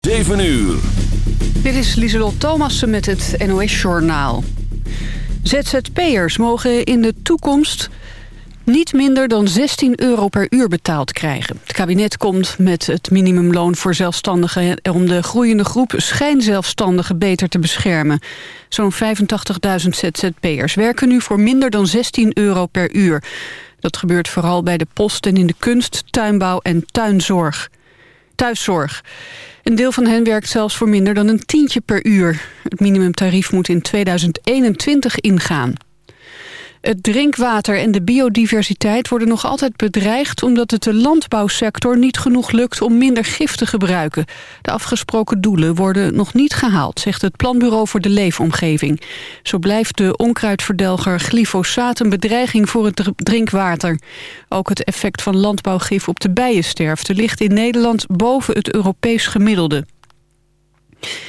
7 uur. Dit is Lieselot Thomassen met het NOS-journaal. ZZP'ers mogen in de toekomst niet minder dan 16 euro per uur betaald krijgen. Het kabinet komt met het minimumloon voor zelfstandigen... om de groeiende groep schijnzelfstandigen beter te beschermen. Zo'n 85.000 ZZP'ers werken nu voor minder dan 16 euro per uur. Dat gebeurt vooral bij de post en in de kunst, tuinbouw en tuinzorg. Thuiszorg. Een deel van hen werkt zelfs voor minder dan een tientje per uur. Het minimumtarief moet in 2021 ingaan. Het drinkwater en de biodiversiteit worden nog altijd bedreigd... omdat het de landbouwsector niet genoeg lukt om minder gif te gebruiken. De afgesproken doelen worden nog niet gehaald... zegt het Planbureau voor de Leefomgeving. Zo blijft de onkruidverdelger glyfosaat een bedreiging voor het drinkwater. Ook het effect van landbouwgif op de bijensterfte... ligt in Nederland boven het Europees gemiddelde.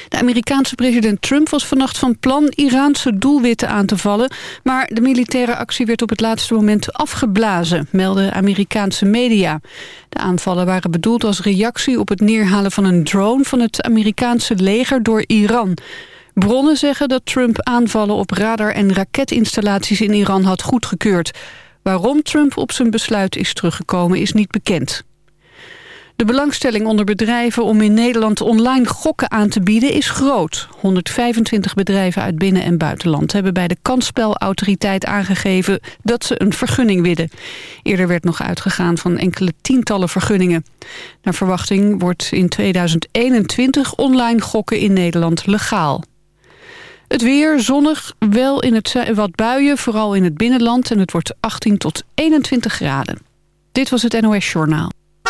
De Amerikaanse president Trump was vannacht van plan Iraanse doelwitten aan te vallen, maar de militaire actie werd op het laatste moment afgeblazen, melden Amerikaanse media. De aanvallen waren bedoeld als reactie op het neerhalen van een drone van het Amerikaanse leger door Iran. Bronnen zeggen dat Trump aanvallen op radar- en raketinstallaties in Iran had goedgekeurd. Waarom Trump op zijn besluit is teruggekomen is niet bekend. De belangstelling onder bedrijven om in Nederland online gokken aan te bieden is groot. 125 bedrijven uit binnen- en buitenland hebben bij de kansspelautoriteit aangegeven dat ze een vergunning willen. Eerder werd nog uitgegaan van enkele tientallen vergunningen. Naar verwachting wordt in 2021 online gokken in Nederland legaal. Het weer zonnig, wel in het wat buien, vooral in het binnenland. En het wordt 18 tot 21 graden. Dit was het NOS Journaal.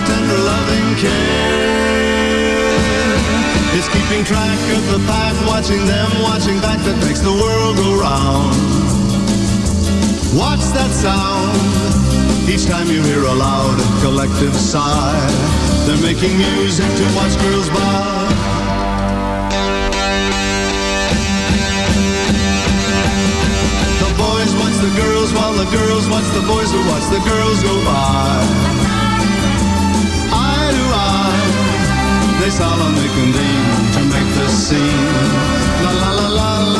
with tender loving care is keeping track of the pack, watching them, watching back that makes the world go round. Watch that sound each time you hear a loud collective sigh. They're making music to watch girls by. the girls while the girls watch the boys who watch the girls go by. It's all I'm to make the scene. La la la la la.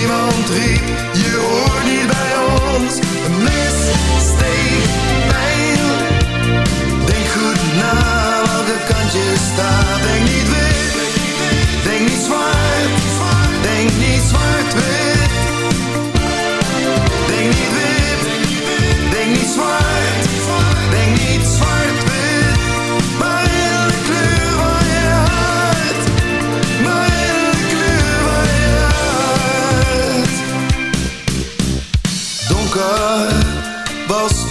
Iemand riep, je hoort niet bij ons. Een mis, steek, pijn. Denk goed na welke kant je staat.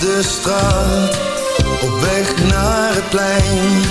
de straat, op weg naar het plein.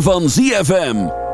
Van ZFM.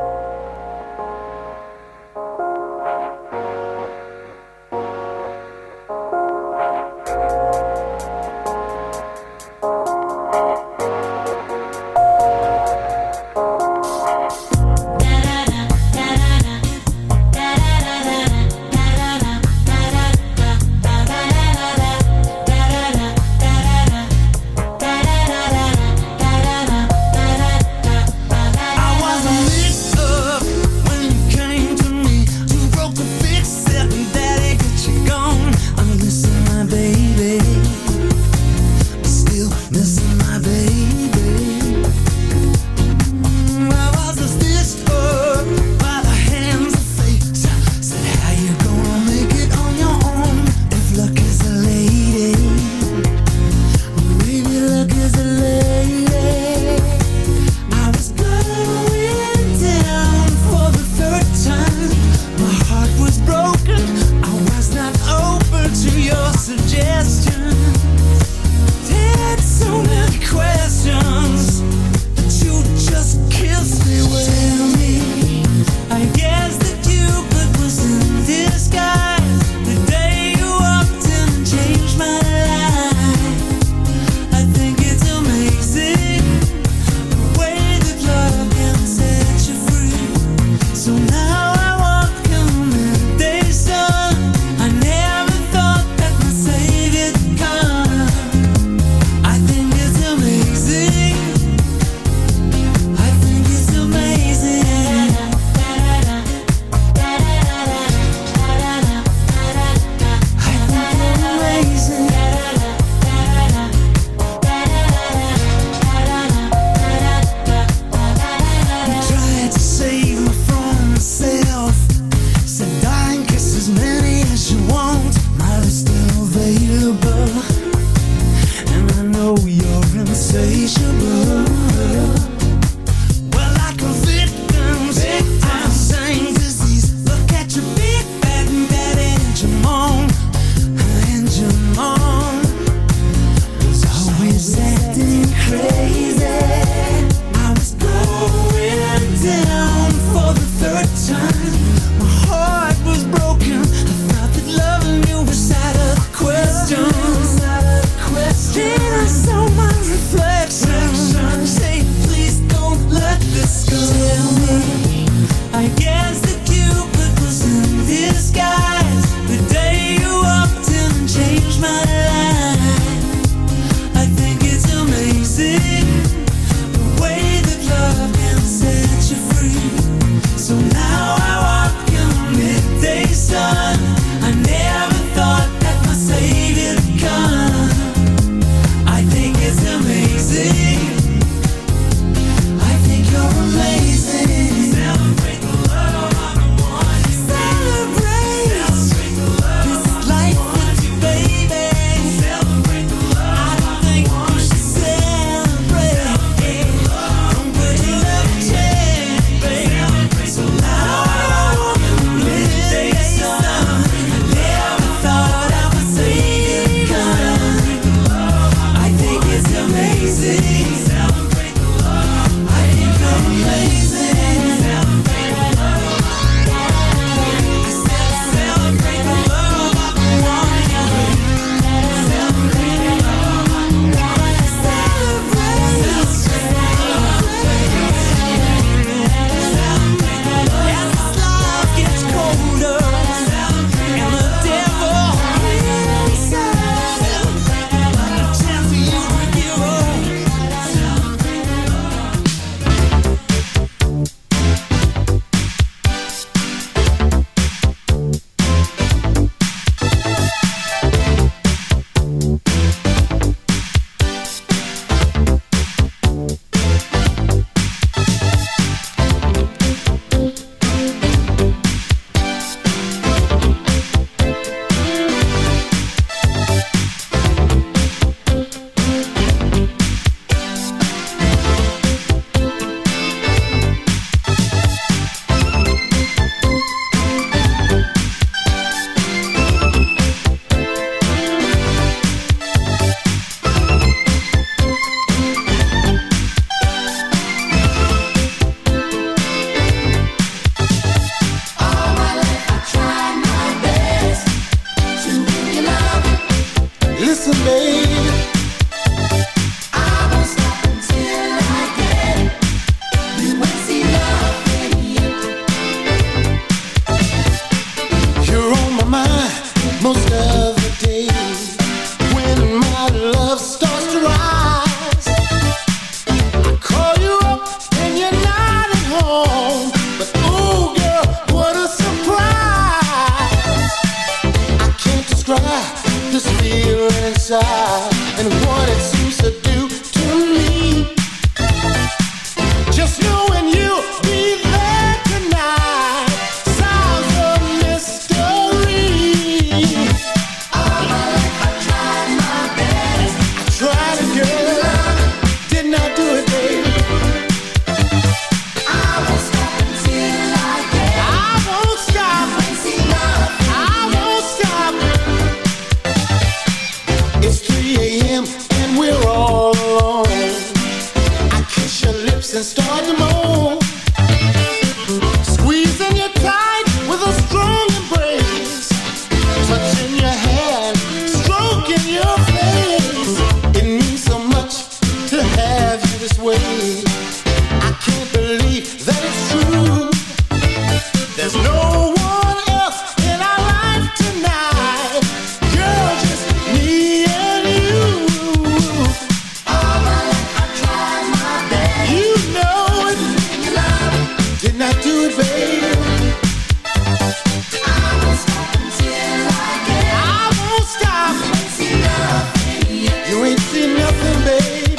You ain't seen nothing, baby.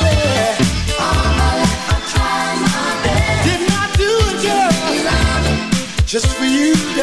All my life I tried my best. Did not do. Just for you.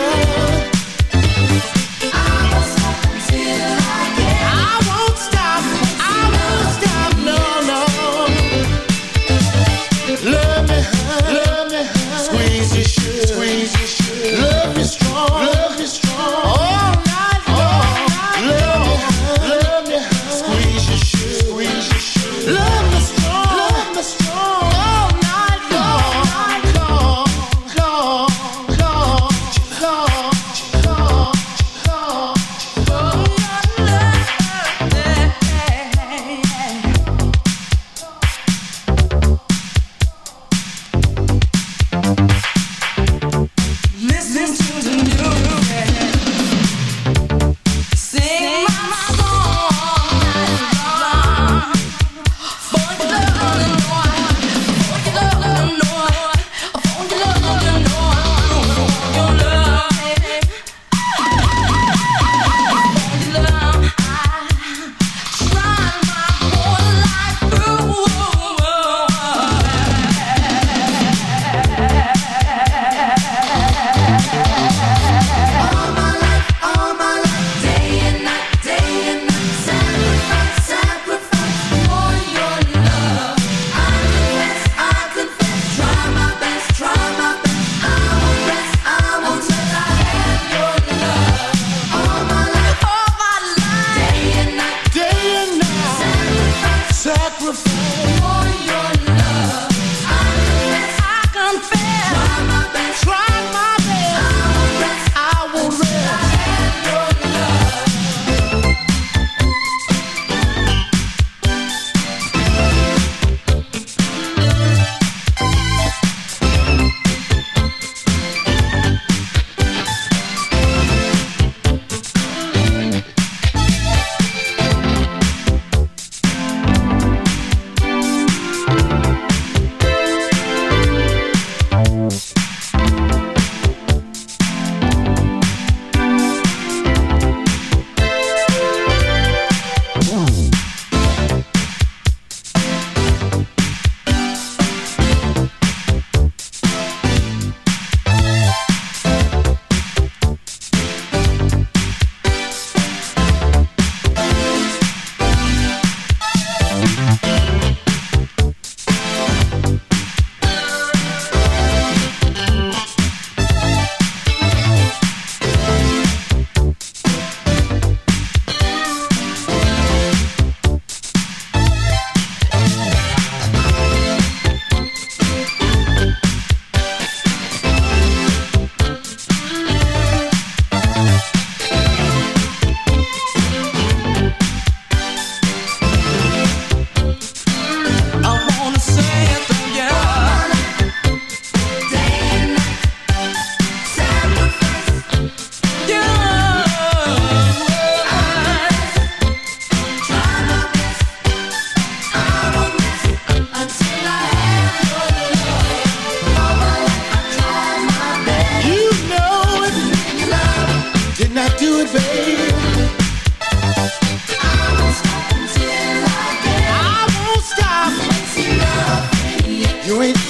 We.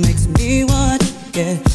makes me want to get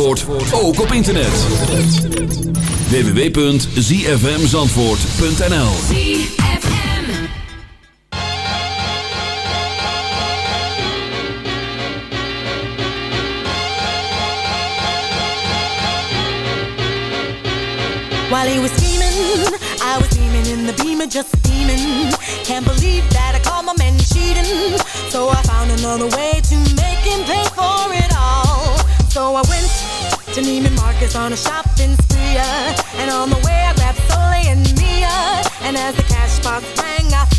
Zandvoort ook op internet. www.zfmzandvoort.nl While he was scheming, I was steaming in the beamer just steaming. Can't believe that I called my man cheating. So I found another way to make him pay for it all. So I went to Neiman Marcus on a shopping spree. Uh, and on the way, I grabbed Sole and Mia. And as the cash box rang, I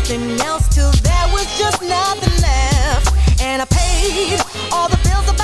everything else till there was just nothing left. And I paid all the bills.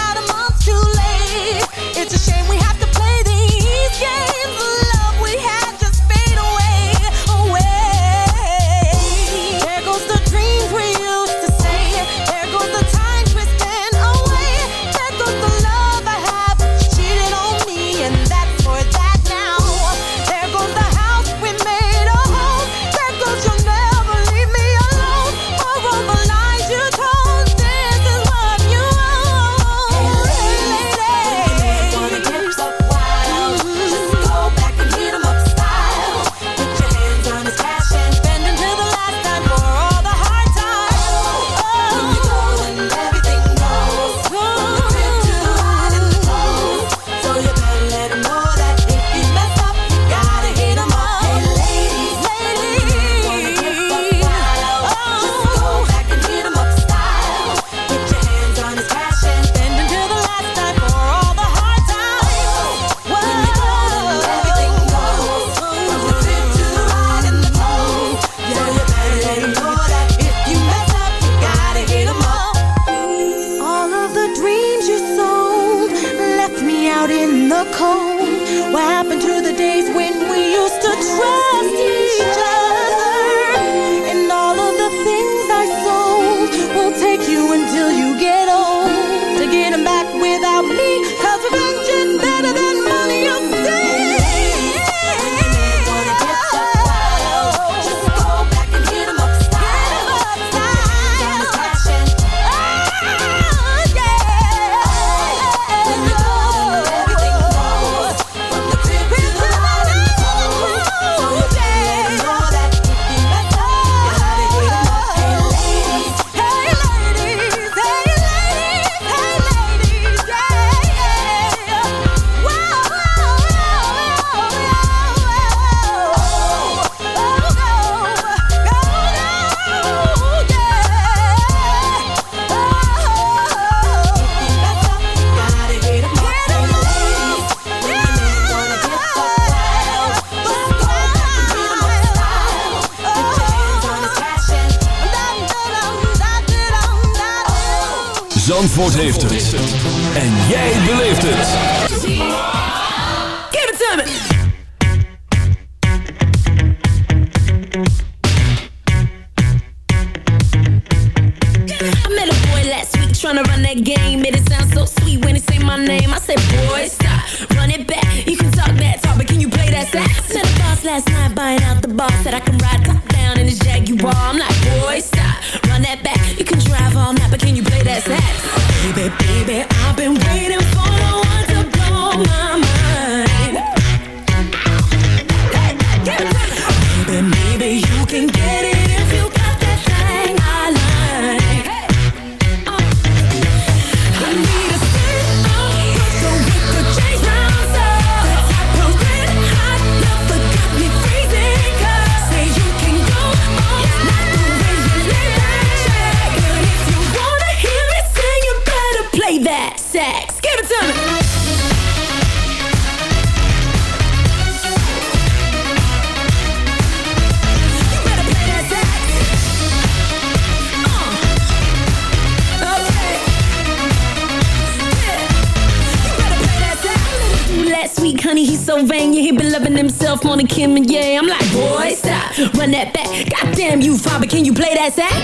money, he's so vain. Yeah, he been loving himself more than Kim and yeah. I'm like, boy, stop, run that back. Goddamn you, father, can you play that sax?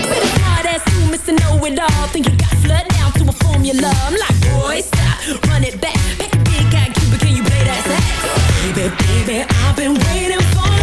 Hard ass you, Mr. Know It All. Think you got flood down to a formula. I'm like, boy, stop, run it back. Pack a big guy, Cuba, can you play that sax? Baby, baby, I've been waiting for